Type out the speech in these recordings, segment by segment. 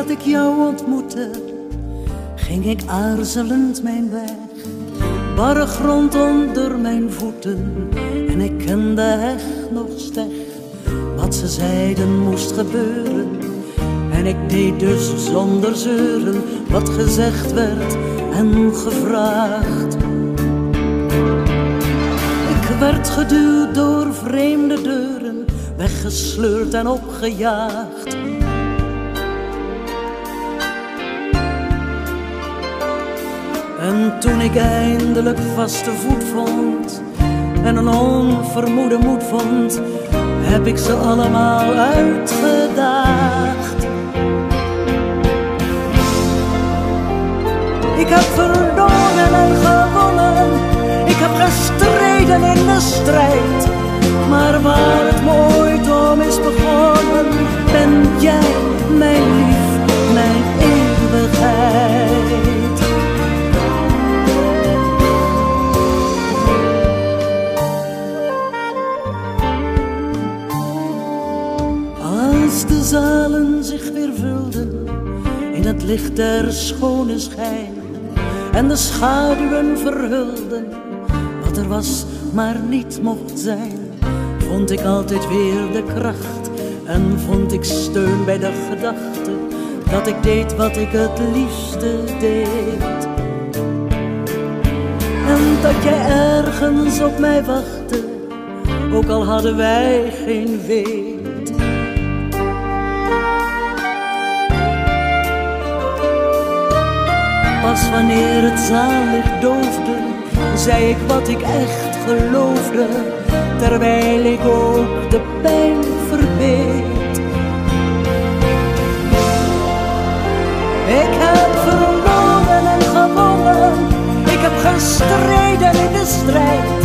dat ik jou ontmoette, ging ik aarzelend mijn weg. Barre grond onder mijn voeten en ik kende echt nog steg wat ze zeiden moest gebeuren. En ik deed dus zonder zeuren wat gezegd werd en gevraagd. Ik werd geduwd door vreemde deuren, weggesleurd en opgejaagd. En toen ik eindelijk vaste voet vond en een onvermoede moed vond, heb ik ze allemaal uitgedaagd. Ik heb verloren en gewonnen, ik heb gestreden in de strijd. Maar waar het me ooit om is begonnen, ben jij Als de zalen zich weer vulden in het licht der schone schijn en de schaduwen verhulden wat er was maar niet mocht zijn, vond ik altijd weer de kracht en vond ik steun bij de gedachte dat ik deed wat ik het liefste deed. En dat jij ergens op mij wachtte, ook al hadden wij geen weet. Pas wanneer het zaallicht doofde, zei ik wat ik echt geloofde, terwijl ik ook de pijn verbeet. Ik heb verloren en gewonnen, ik heb gestreden in de strijd,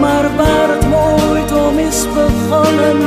maar waar het me ooit om is begonnen,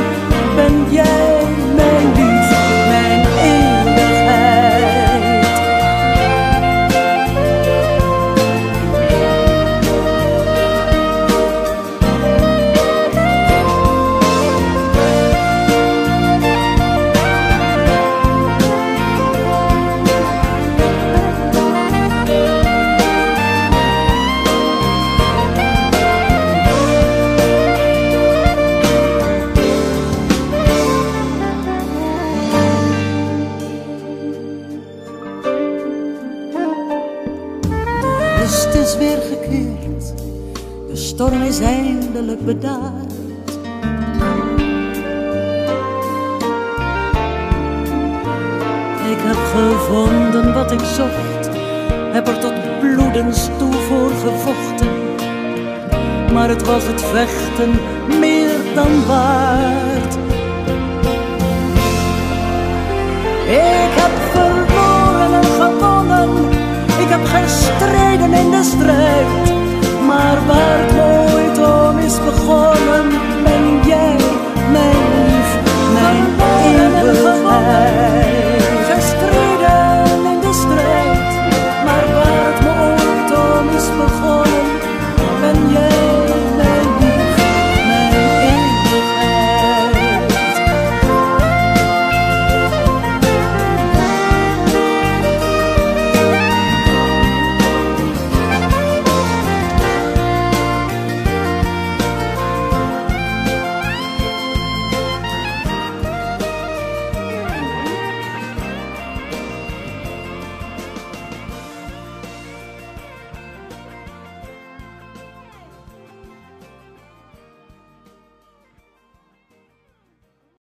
is weer gekeerd, de storm is eindelijk bedaard. Ik heb gevonden wat ik zocht, heb er tot bloedens toe voor gevochten. Maar het was het vechten meer dan waard. estrelas.